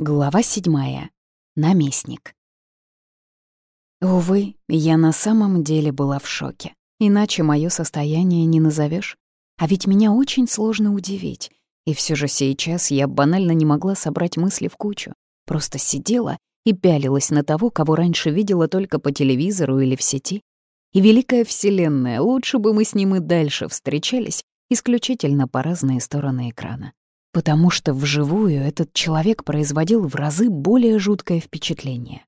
Глава седьмая. Наместник. Увы, я на самом деле была в шоке. Иначе мое состояние не назовешь. А ведь меня очень сложно удивить. И все же сейчас я банально не могла собрать мысли в кучу. Просто сидела и пялилась на того, кого раньше видела только по телевизору или в сети. И Великая Вселенная, лучше бы мы с ним и дальше встречались, исключительно по разные стороны экрана потому что вживую этот человек производил в разы более жуткое впечатление.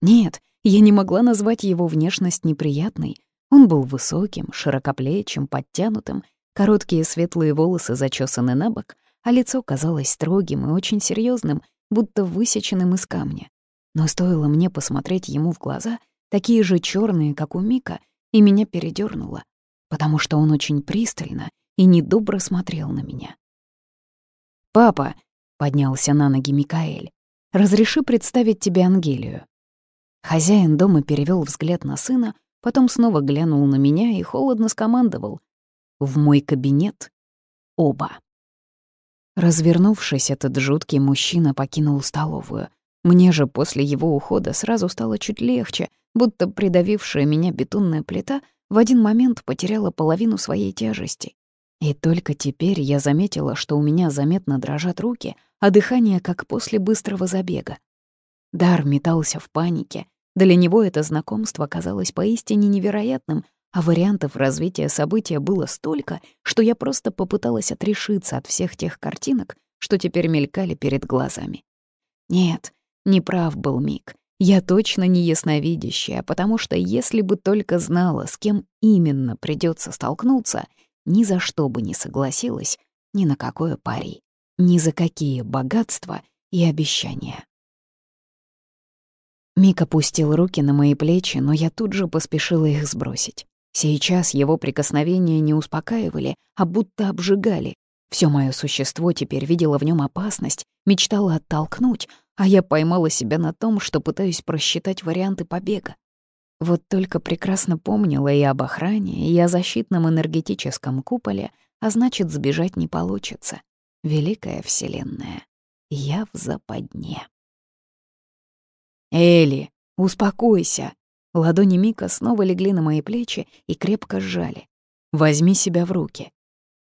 Нет, я не могла назвать его внешность неприятной. Он был высоким, широкоплечим, подтянутым, короткие светлые волосы зачесаны на бок, а лицо казалось строгим и очень серьезным, будто высеченным из камня. Но стоило мне посмотреть ему в глаза, такие же черные, как у Мика, и меня передернуло, потому что он очень пристально и недобро смотрел на меня. «Папа», — поднялся на ноги Микаэль, — «разреши представить тебе Ангелию». Хозяин дома перевел взгляд на сына, потом снова глянул на меня и холодно скомандовал. «В мой кабинет. Оба». Развернувшись, этот жуткий мужчина покинул столовую. Мне же после его ухода сразу стало чуть легче, будто придавившая меня бетонная плита в один момент потеряла половину своей тяжести. И только теперь я заметила, что у меня заметно дрожат руки, а дыхание как после быстрого забега. Дар метался в панике. Для него это знакомство казалось поистине невероятным, а вариантов развития события было столько, что я просто попыталась отрешиться от всех тех картинок, что теперь мелькали перед глазами. Нет, неправ был Мик. Я точно не ясновидящая, потому что если бы только знала, с кем именно придется столкнуться — ни за что бы не согласилась ни на какое пари, ни за какие богатства и обещания. Мик опустил руки на мои плечи, но я тут же поспешила их сбросить. Сейчас его прикосновения не успокаивали, а будто обжигали. Все мое существо теперь видело в нем опасность, мечтало оттолкнуть, а я поймала себя на том, что пытаюсь просчитать варианты побега. Вот только прекрасно помнила и об охране, и о защитном энергетическом куполе, а значит, сбежать не получится. Великая Вселенная. Я в западне. «Элли, успокойся!» Ладони Мика снова легли на мои плечи и крепко сжали. «Возьми себя в руки».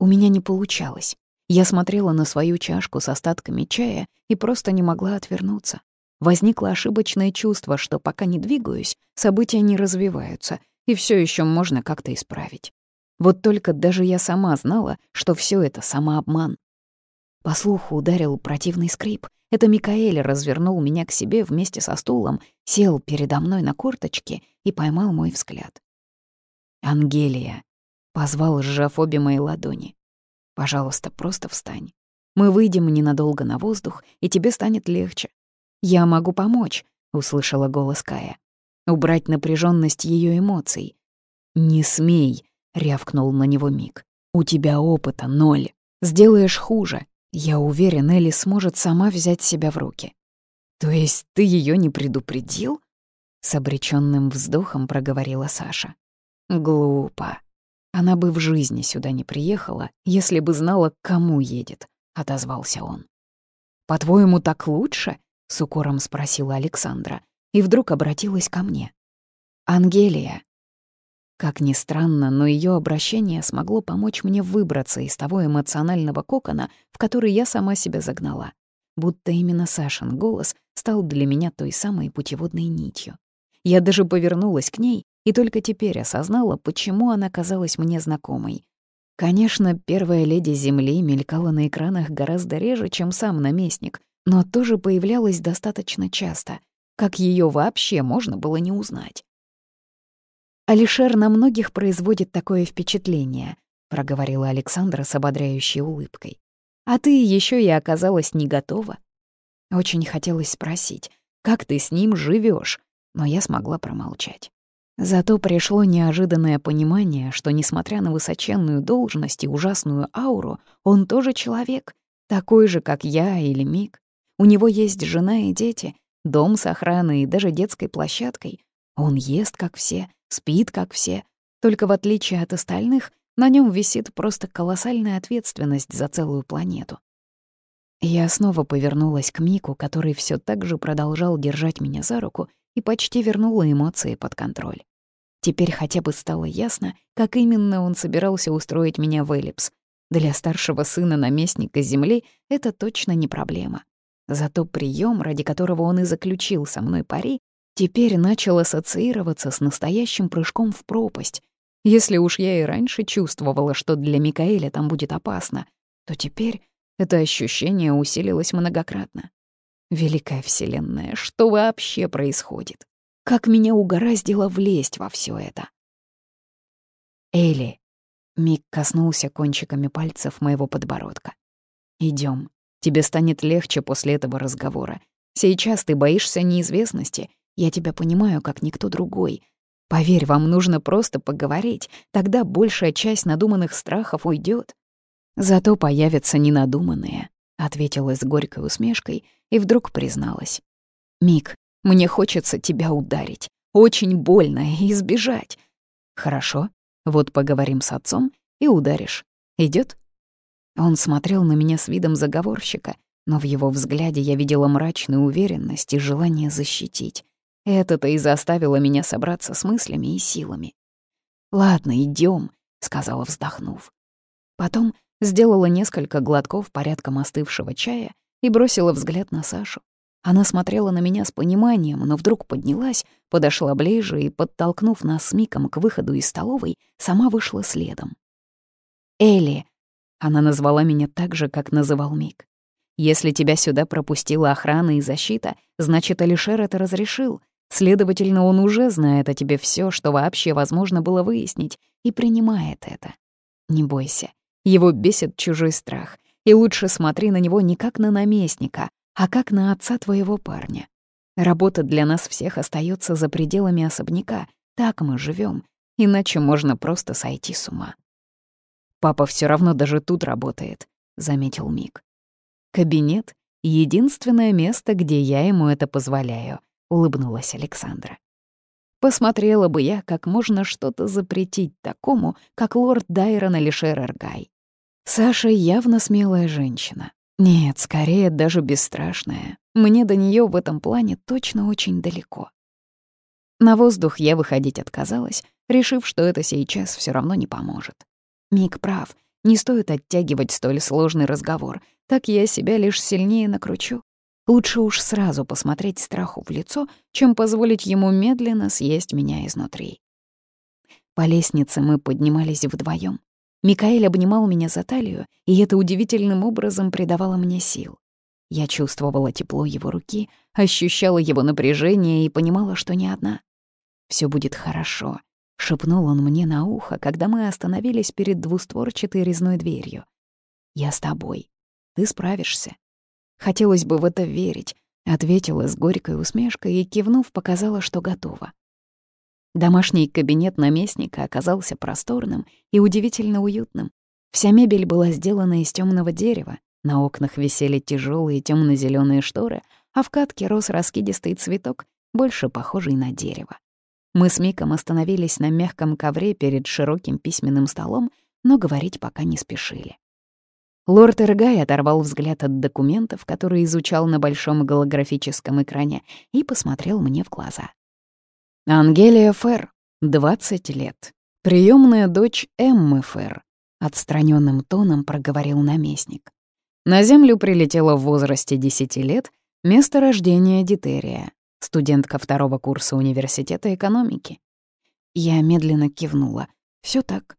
У меня не получалось. Я смотрела на свою чашку с остатками чая и просто не могла отвернуться. Возникло ошибочное чувство, что пока не двигаюсь, события не развиваются, и все еще можно как-то исправить. Вот только даже я сама знала, что все это самообман. По слуху ударил противный скрип. Это Микаэль развернул меня к себе вместе со стулом, сел передо мной на корточки и поймал мой взгляд. «Ангелия», — позвал, сжав обе мои ладони. «Пожалуйста, просто встань. Мы выйдем ненадолго на воздух, и тебе станет легче. «Я могу помочь», — услышала голос Кая. «Убрать напряженность ее эмоций». «Не смей», — рявкнул на него Мик. «У тебя опыта ноль. Сделаешь хуже. Я уверен, Элли сможет сама взять себя в руки». «То есть ты ее не предупредил?» С обреченным вздохом проговорила Саша. «Глупо. Она бы в жизни сюда не приехала, если бы знала, к кому едет», — отозвался он. «По-твоему, так лучше?» — с укором спросила Александра, и вдруг обратилась ко мне. «Ангелия». Как ни странно, но ее обращение смогло помочь мне выбраться из того эмоционального кокона, в который я сама себя загнала. Будто именно Сашин голос стал для меня той самой путеводной нитью. Я даже повернулась к ней и только теперь осознала, почему она казалась мне знакомой. Конечно, первая леди Земли мелькала на экранах гораздо реже, чем сам наместник, но тоже появлялась достаточно часто. Как ее вообще можно было не узнать? «Алишер на многих производит такое впечатление», — проговорила Александра с ободряющей улыбкой. «А ты еще и оказалась не готова». Очень хотелось спросить, как ты с ним живешь, но я смогла промолчать. Зато пришло неожиданное понимание, что, несмотря на высоченную должность и ужасную ауру, он тоже человек, такой же, как я или Мик. У него есть жена и дети, дом с охраной и даже детской площадкой. Он ест, как все, спит, как все. Только в отличие от остальных, на нем висит просто колоссальная ответственность за целую планету. Я снова повернулась к Мику, который все так же продолжал держать меня за руку и почти вернула эмоции под контроль. Теперь хотя бы стало ясно, как именно он собирался устроить меня в эллипс. Для старшего сына наместника Земли это точно не проблема. Зато прием, ради которого он и заключил со мной пари, теперь начал ассоциироваться с настоящим прыжком в пропасть. Если уж я и раньше чувствовала, что для Микаэля там будет опасно, то теперь это ощущение усилилось многократно. Великая Вселенная, что вообще происходит? Как меня угораздило влезть во все это? Эли. Мик коснулся кончиками пальцев моего подбородка. Идем. Тебе станет легче после этого разговора. Сейчас ты боишься неизвестности. Я тебя понимаю, как никто другой. Поверь, вам нужно просто поговорить, тогда большая часть надуманных страхов уйдет. Зато появятся ненадуманные, ответила с горькой усмешкой и вдруг призналась. Мик, мне хочется тебя ударить. Очень больно и избежать. Хорошо, вот поговорим с отцом и ударишь. Идет? Он смотрел на меня с видом заговорщика, но в его взгляде я видела мрачную уверенность и желание защитить. Это-то и заставило меня собраться с мыслями и силами. «Ладно, идем, сказала, вздохнув. Потом сделала несколько глотков порядком остывшего чая и бросила взгляд на Сашу. Она смотрела на меня с пониманием, но вдруг поднялась, подошла ближе и, подтолкнув нас с Миком к выходу из столовой, сама вышла следом. «Элли!» — она назвала меня так же, как называл Мик. «Если тебя сюда пропустила охрана и защита, значит, Алишер это разрешил. Следовательно, он уже знает о тебе все, что вообще возможно было выяснить, и принимает это. Не бойся, его бесит чужой страх, и лучше смотри на него не как на наместника, а как на отца твоего парня. Работа для нас всех остается за пределами особняка, так мы живем, иначе можно просто сойти с ума. «Папа все равно даже тут работает», — заметил Мик. «Кабинет — единственное место, где я ему это позволяю», — улыбнулась Александра. Посмотрела бы я, как можно что-то запретить такому, как лорд Дайрон или Шерергай. Саша явно смелая женщина. Нет, скорее даже бесстрашная. Мне до нее в этом плане точно очень далеко. На воздух я выходить отказалась, решив, что это сейчас все равно не поможет. Мик прав, не стоит оттягивать столь сложный разговор, так я себя лишь сильнее накручу. Лучше уж сразу посмотреть страху в лицо, чем позволить ему медленно съесть меня изнутри. По лестнице мы поднимались вдвоем. Микаэль обнимал меня за талию, и это удивительным образом придавало мне сил. Я чувствовала тепло его руки, ощущала его напряжение и понимала, что не одна. Все будет хорошо», — шепнул он мне на ухо, когда мы остановились перед двустворчатой резной дверью. «Я с тобой. Ты справишься». «Хотелось бы в это верить», — ответила с горькой усмешкой и, кивнув, показала, что готова. Домашний кабинет наместника оказался просторным и удивительно уютным. Вся мебель была сделана из темного дерева, на окнах висели тяжелые темно зеленые шторы, а в катке рос раскидистый цветок, больше похожий на дерево. Мы с Миком остановились на мягком ковре перед широким письменным столом, но говорить пока не спешили. Лорд Эргай оторвал взгляд от документов, которые изучал на большом голографическом экране, и посмотрел мне в глаза. Ангелия Фер, 20 лет. Приемная дочь Эммы Фер, отстраненным тоном проговорил наместник. На Землю прилетела в возрасте 10 лет, место рождения Дитерия, студентка второго курса университета экономики. Я медленно кивнула. Все так.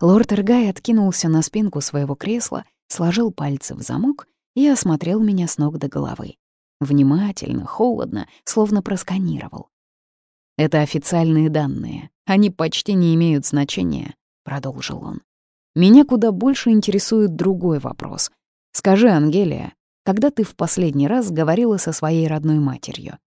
Лорд Эргай откинулся на спинку своего кресла, сложил пальцы в замок и осмотрел меня с ног до головы. Внимательно, холодно, словно просканировал. Это официальные данные. Они почти не имеют значения, продолжил он. Меня куда больше интересует другой вопрос. Скажи, Ангелия, когда ты в последний раз говорила со своей родной матерью?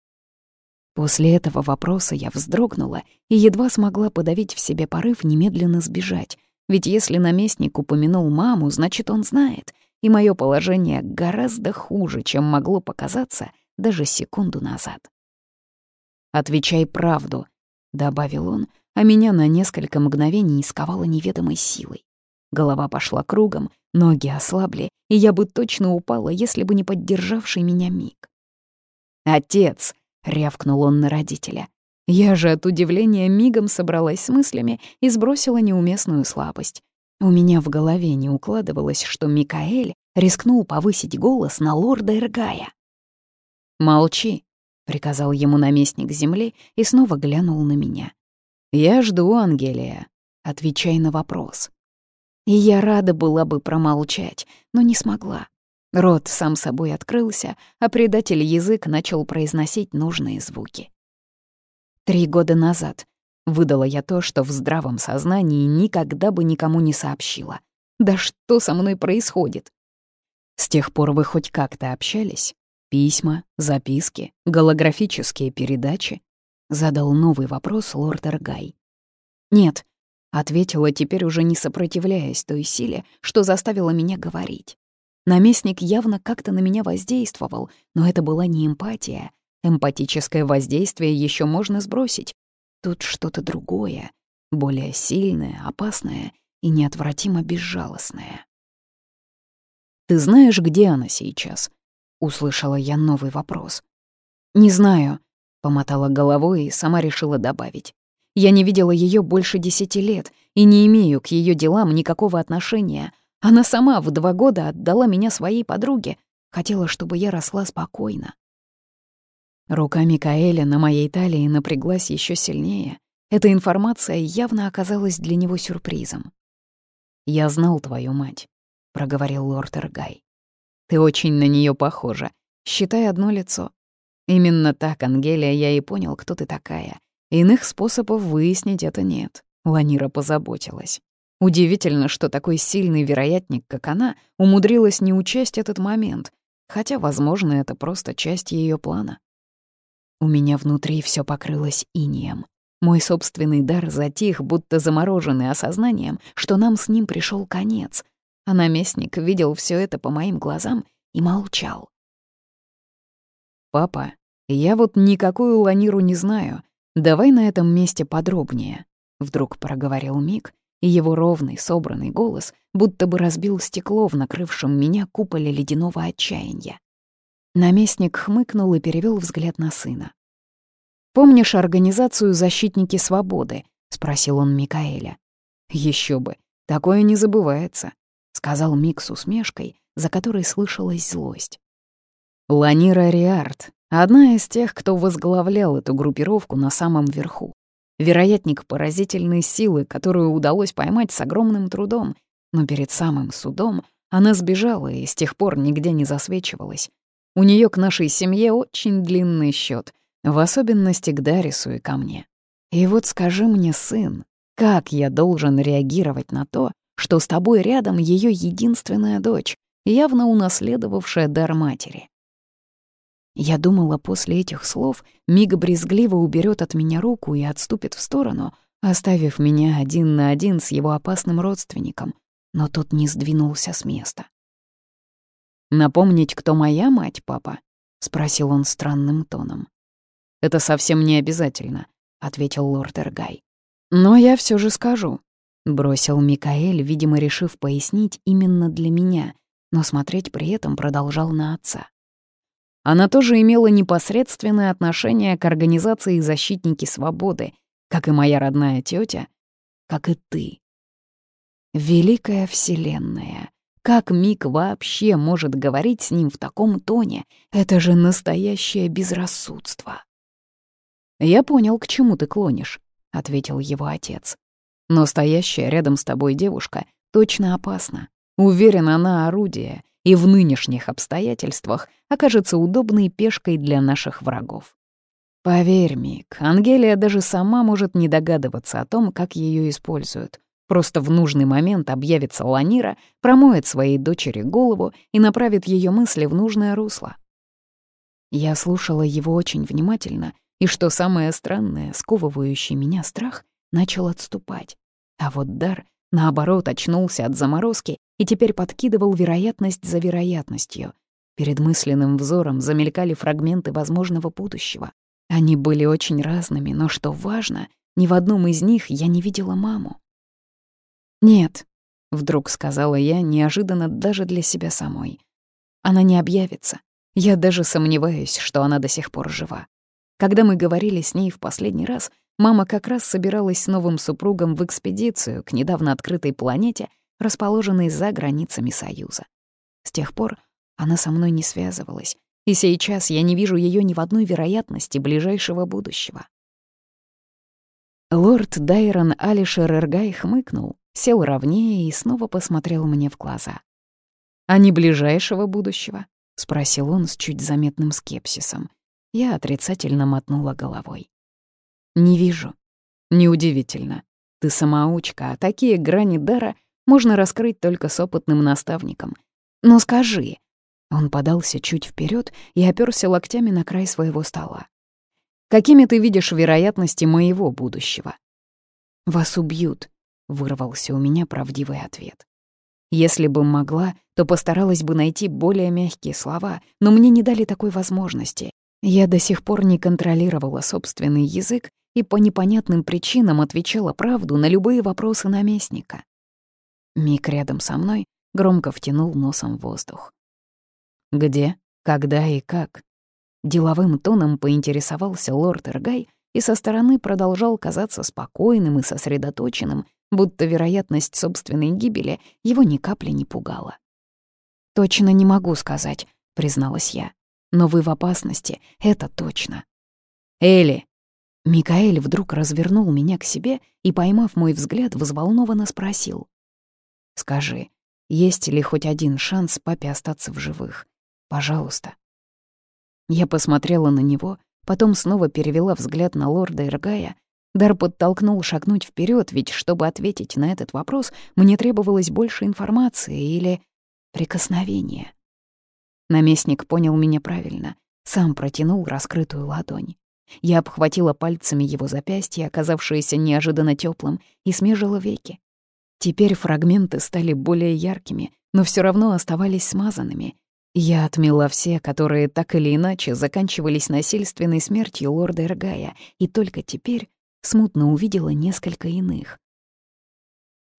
После этого вопроса я вздрогнула и едва смогла подавить в себе порыв немедленно сбежать. Ведь если наместник упомянул маму, значит, он знает, и мое положение гораздо хуже, чем могло показаться даже секунду назад. «Отвечай правду», — добавил он, а меня на несколько мгновений исковало неведомой силой. Голова пошла кругом, ноги ослабли, и я бы точно упала, если бы не поддержавший меня миг. «Отец!» — рявкнул он на родителя. Я же от удивления мигом собралась с мыслями и сбросила неуместную слабость. У меня в голове не укладывалось, что Микаэль рискнул повысить голос на лорда Эргая. «Молчи», — приказал ему наместник земли и снова глянул на меня. «Я жду, Ангелия. Отвечай на вопрос». И я рада была бы промолчать, но не смогла. Рот сам собой открылся, а предатель язык начал произносить нужные звуки. Три года назад выдала я то, что в здравом сознании никогда бы никому не сообщила. Да что со мной происходит? С тех пор вы хоть как-то общались? Письма, записки, голографические передачи? Задал новый вопрос лорд Эргай. Нет, ответила теперь уже не сопротивляясь той силе, что заставила меня говорить. Наместник явно как-то на меня воздействовал, но это была не эмпатия, Эмпатическое воздействие еще можно сбросить. Тут что-то другое, более сильное, опасное и неотвратимо безжалостное. «Ты знаешь, где она сейчас?» — услышала я новый вопрос. «Не знаю», — помотала головой и сама решила добавить. «Я не видела ее больше десяти лет и не имею к ее делам никакого отношения. Она сама в два года отдала меня своей подруге, хотела, чтобы я росла спокойно. Рука Микаэля на моей талии напряглась еще сильнее. Эта информация явно оказалась для него сюрпризом. «Я знал твою мать», — проговорил лорд Эргай. «Ты очень на нее похожа. Считай одно лицо. Именно так, Ангелия, я и понял, кто ты такая. Иных способов выяснить это нет. Ланира позаботилась. Удивительно, что такой сильный вероятник, как она, умудрилась не учесть этот момент, хотя, возможно, это просто часть ее плана. У меня внутри все покрылось инием. Мой собственный дар затих, будто замороженный осознанием, что нам с ним пришел конец. А наместник видел все это по моим глазам и молчал. «Папа, я вот никакую ланиру не знаю. Давай на этом месте подробнее», — вдруг проговорил Мик, и его ровный, собранный голос будто бы разбил стекло в накрывшем меня куполе ледяного отчаяния. Наместник хмыкнул и перевел взгляд на сына. «Помнишь организацию «Защитники свободы»?» — спросил он Микаэля. Еще бы, такое не забывается», — сказал Мик с усмешкой, за которой слышалась злость. Ланира Риарт — одна из тех, кто возглавлял эту группировку на самом верху. Вероятник поразительной силы, которую удалось поймать с огромным трудом, но перед самым судом она сбежала и с тех пор нигде не засвечивалась, у нее к нашей семье очень длинный счет, в особенности к Дарису и ко мне. И вот скажи мне, сын, как я должен реагировать на то, что с тобой рядом ее единственная дочь, явно унаследовавшая дар матери? Я думала, после этих слов Мига брезгливо уберет от меня руку и отступит в сторону, оставив меня один на один с его опасным родственником, но тот не сдвинулся с места. «Напомнить, кто моя мать, папа?» — спросил он странным тоном. «Это совсем не обязательно», — ответил лорд Эргай. «Но я все же скажу», — бросил Микаэль, видимо, решив пояснить именно для меня, но смотреть при этом продолжал на отца. Она тоже имела непосредственное отношение к организации «Защитники свободы», как и моя родная тетя, как и ты. Великая Вселенная, как Мик вообще может говорить с ним в таком тоне? Это же настоящее безрассудство. «Я понял, к чему ты клонишь», — ответил его отец. «Но стоящая рядом с тобой девушка точно опасна. Уверен, она орудие, и в нынешних обстоятельствах окажется удобной пешкой для наших врагов. Поверь, Мик, Ангелия даже сама может не догадываться о том, как ее используют. Просто в нужный момент объявится Ланира, промоет своей дочери голову и направит ее мысли в нужное русло. Я слушала его очень внимательно, и что самое странное, сковывающий меня страх начал отступать. А вот дар, наоборот, очнулся от заморозки и теперь подкидывал вероятность за вероятностью. Перед мысленным взором замелькали фрагменты возможного будущего. Они были очень разными, но, что важно, ни в одном из них я не видела маму. «Нет», — вдруг сказала я, неожиданно даже для себя самой. Она не объявится. Я даже сомневаюсь, что она до сих пор жива. Когда мы говорили с ней в последний раз, мама как раз собиралась с новым супругом в экспедицию к недавно открытой планете, расположенной за границами Союза. С тех пор она со мной не связывалась, и сейчас я не вижу ее ни в одной вероятности ближайшего будущего. Лорд Дайрон Алишер Эргай хмыкнул, сел ровнее и снова посмотрел мне в глаза. «А не ближайшего будущего?» — спросил он с чуть заметным скепсисом. Я отрицательно мотнула головой. «Не вижу». «Неудивительно. Ты самоучка, а такие грани дара можно раскрыть только с опытным наставником. Но скажи...» Он подался чуть вперед и оперся локтями на край своего стола. «Какими ты видишь вероятности моего будущего?» «Вас убьют», — вырвался у меня правдивый ответ. Если бы могла, то постаралась бы найти более мягкие слова, но мне не дали такой возможности. Я до сих пор не контролировала собственный язык и по непонятным причинам отвечала правду на любые вопросы наместника. Мик рядом со мной громко втянул носом воздух. «Где, когда и как?» Деловым тоном поинтересовался лорд Эргай и со стороны продолжал казаться спокойным и сосредоточенным, будто вероятность собственной гибели его ни капли не пугала. «Точно не могу сказать», — призналась я. «Но вы в опасности, это точно». «Элли!» Микаэль вдруг развернул меня к себе и, поймав мой взгляд, взволнованно спросил. «Скажи, есть ли хоть один шанс папе остаться в живых? Пожалуйста». Я посмотрела на него, потом снова перевела взгляд на лорда Иргая. Дар подтолкнул шагнуть вперед, ведь чтобы ответить на этот вопрос, мне требовалось больше информации или прикосновения. Наместник понял меня правильно, сам протянул раскрытую ладонь. Я обхватила пальцами его запястье, оказавшееся неожиданно теплым, и смежила веки. Теперь фрагменты стали более яркими, но все равно оставались смазанными. Я отмела все, которые так или иначе заканчивались насильственной смертью лорда Эргая, и только теперь смутно увидела несколько иных.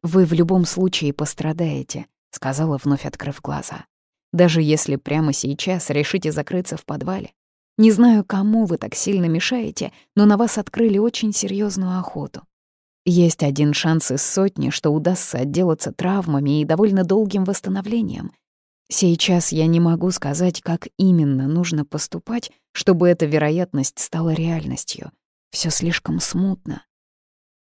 «Вы в любом случае пострадаете», — сказала, вновь открыв глаза. «Даже если прямо сейчас решите закрыться в подвале. Не знаю, кому вы так сильно мешаете, но на вас открыли очень серьезную охоту. Есть один шанс из сотни, что удастся отделаться травмами и довольно долгим восстановлением — Сейчас я не могу сказать, как именно нужно поступать, чтобы эта вероятность стала реальностью. Все слишком смутно.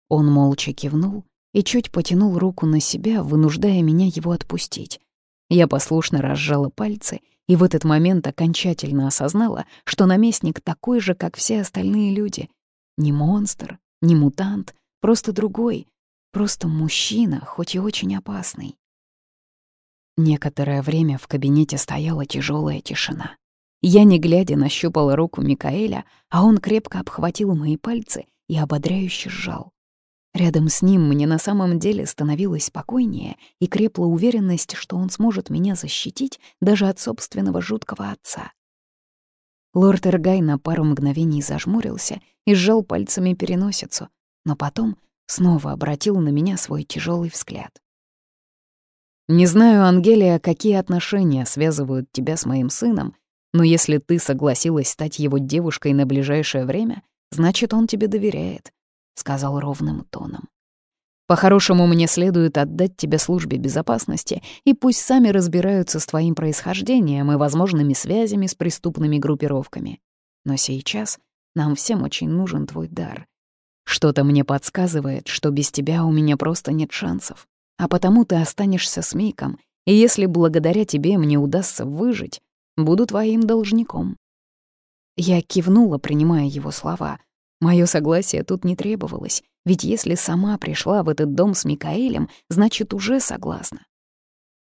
Он молча кивнул и чуть потянул руку на себя, вынуждая меня его отпустить. Я послушно разжала пальцы и в этот момент окончательно осознала, что наместник такой же, как все остальные люди. Не монстр, не мутант, просто другой, просто мужчина, хоть и очень опасный. Некоторое время в кабинете стояла тяжелая тишина. Я, не глядя, нащупала руку Микаэля, а он крепко обхватил мои пальцы и ободряюще сжал. Рядом с ним мне на самом деле становилось спокойнее и крепла уверенность, что он сможет меня защитить даже от собственного жуткого отца. Лорд Эргай на пару мгновений зажмурился и сжал пальцами переносицу, но потом снова обратил на меня свой тяжелый взгляд. Не знаю, Ангелия, какие отношения связывают тебя с моим сыном, но если ты согласилась стать его девушкой на ближайшее время, значит, он тебе доверяет», — сказал ровным тоном. «По-хорошему, мне следует отдать тебя службе безопасности, и пусть сами разбираются с твоим происхождением и возможными связями с преступными группировками. Но сейчас нам всем очень нужен твой дар. Что-то мне подсказывает, что без тебя у меня просто нет шансов а потому ты останешься с Мейком, и если благодаря тебе мне удастся выжить, буду твоим должником». Я кивнула, принимая его слова. Моё согласие тут не требовалось, ведь если сама пришла в этот дом с Микаэлем, значит, уже согласна.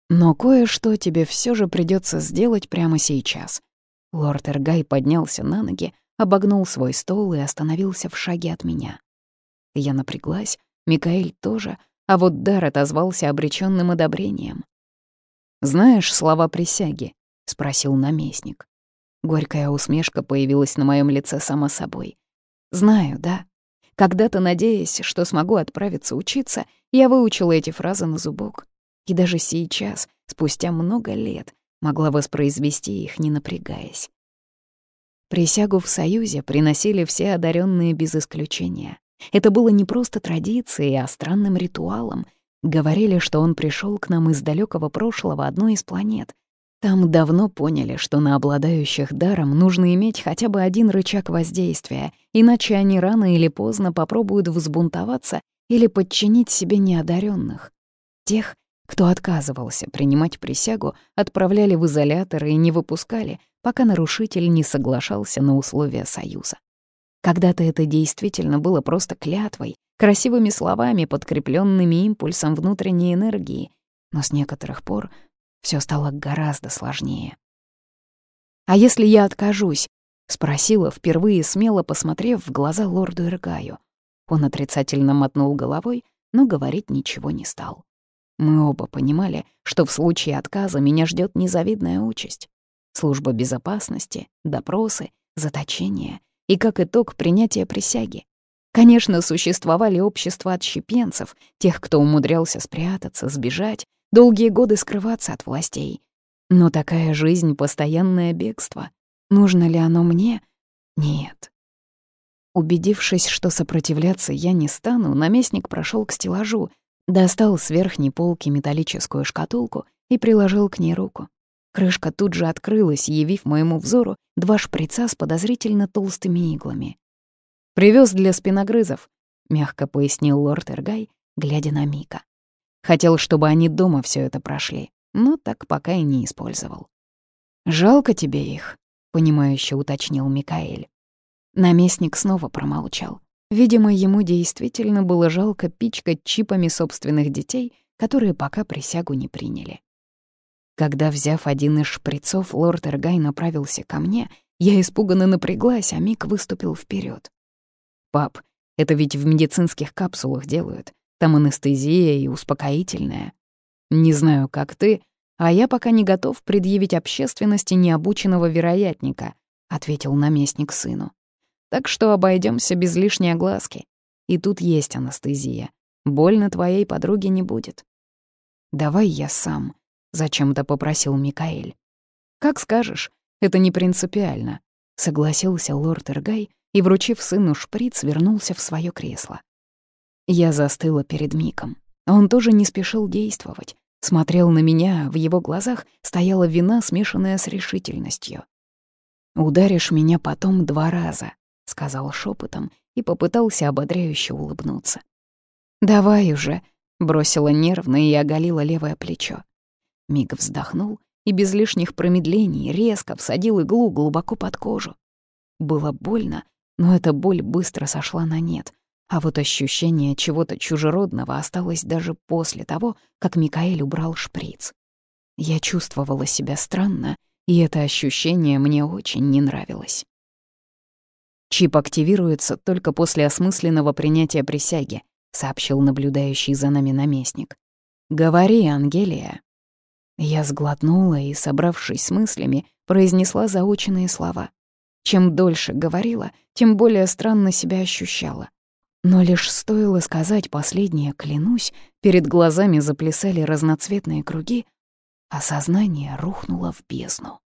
Но кое-что тебе все же придется сделать прямо сейчас. Лорд Эргай поднялся на ноги, обогнул свой стол и остановился в шаге от меня. Я напряглась, Микаэль тоже — а вот Дар отозвался обречённым одобрением. «Знаешь слова присяги?» — спросил наместник. Горькая усмешка появилась на моем лице само собой. «Знаю, да. Когда-то, надеясь, что смогу отправиться учиться, я выучила эти фразы на зубок. и даже сейчас, спустя много лет, могла воспроизвести их, не напрягаясь. Присягу в Союзе приносили все одаренные без исключения. Это было не просто традицией, а странным ритуалом. Говорили, что он пришел к нам из далекого прошлого одной из планет. Там давно поняли, что на обладающих даром нужно иметь хотя бы один рычаг воздействия, иначе они рано или поздно попробуют взбунтоваться или подчинить себе неодаренных. Тех, кто отказывался принимать присягу, отправляли в изоляторы и не выпускали, пока нарушитель не соглашался на условия союза. Когда-то это действительно было просто клятвой, красивыми словами, подкрепленными импульсом внутренней энергии, но с некоторых пор все стало гораздо сложнее. «А если я откажусь?» — спросила, впервые смело посмотрев в глаза лорду Иргаю. Он отрицательно мотнул головой, но говорить ничего не стал. Мы оба понимали, что в случае отказа меня ждет незавидная участь. Служба безопасности, допросы, заточение — и, как итог, принятие присяги. Конечно, существовали общества отщепенцев, тех, кто умудрялся спрятаться, сбежать, долгие годы скрываться от властей. Но такая жизнь — постоянное бегство. Нужно ли оно мне? Нет. Убедившись, что сопротивляться я не стану, наместник прошел к стеллажу, достал с верхней полки металлическую шкатулку и приложил к ней руку. Крышка тут же открылась, явив моему взору два шприца с подозрительно толстыми иглами. Привез для спиногрызов», — мягко пояснил лорд Эргай, глядя на Мика. Хотел, чтобы они дома все это прошли, но так пока и не использовал. «Жалко тебе их», — понимающе уточнил Микаэль. Наместник снова промолчал. Видимо, ему действительно было жалко пичкать чипами собственных детей, которые пока присягу не приняли. Когда, взяв один из шприцов, лорд Эргай направился ко мне, я испуганно напряглась, а Мик выступил вперед. «Пап, это ведь в медицинских капсулах делают. Там анестезия и успокоительная. Не знаю, как ты, а я пока не готов предъявить общественности необученного вероятника», — ответил наместник сыну. «Так что обойдемся без лишней огласки. И тут есть анестезия. Больно твоей подруге не будет». «Давай я сам», — зачем-то попросил Микаэль. «Как скажешь, это не принципиально», — согласился лорд Эргай и, вручив сыну шприц, вернулся в свое кресло. Я застыла перед Миком. Он тоже не спешил действовать. Смотрел на меня, в его глазах стояла вина, смешанная с решительностью. «Ударишь меня потом два раза», — сказал шепотом и попытался ободряюще улыбнуться. «Давай уже», — бросила нервно и оголила левое плечо. Миг вздохнул и без лишних промедлений резко всадил иглу глубоко под кожу. Было больно, но эта боль быстро сошла на нет, а вот ощущение чего-то чужеродного осталось даже после того, как Микаэль убрал шприц. Я чувствовала себя странно, и это ощущение мне очень не нравилось. Чип активируется только после осмысленного принятия присяги, сообщил наблюдающий за нами наместник. Говори, Ангелия. Я сглотнула и, собравшись с мыслями, произнесла заученные слова. Чем дольше говорила, тем более странно себя ощущала. Но лишь стоило сказать последнее «клянусь», перед глазами заплясали разноцветные круги, а сознание рухнуло в бездну.